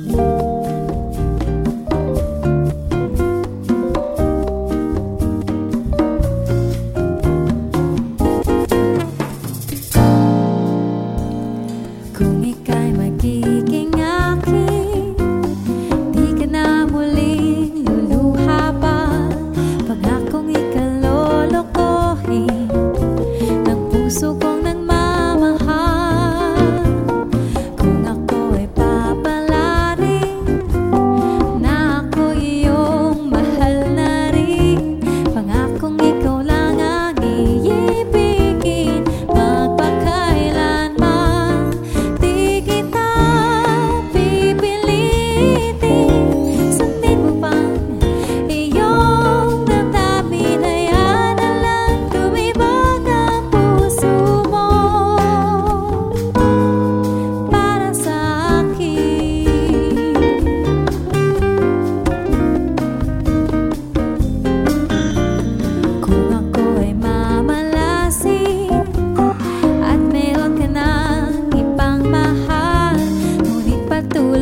you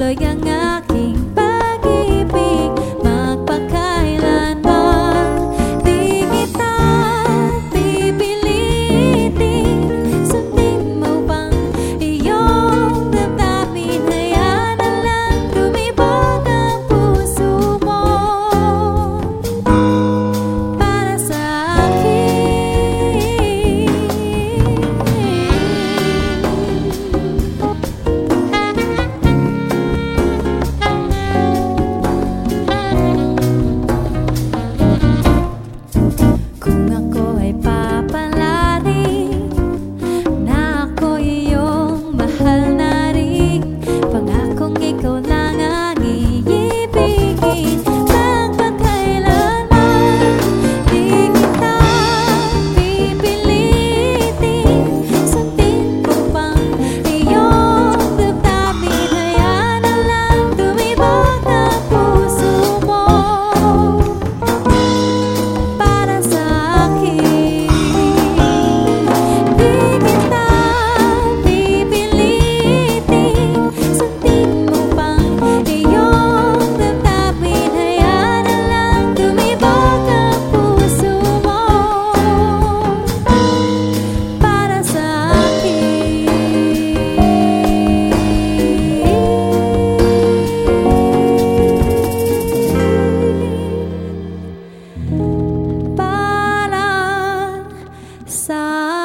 lời Ah.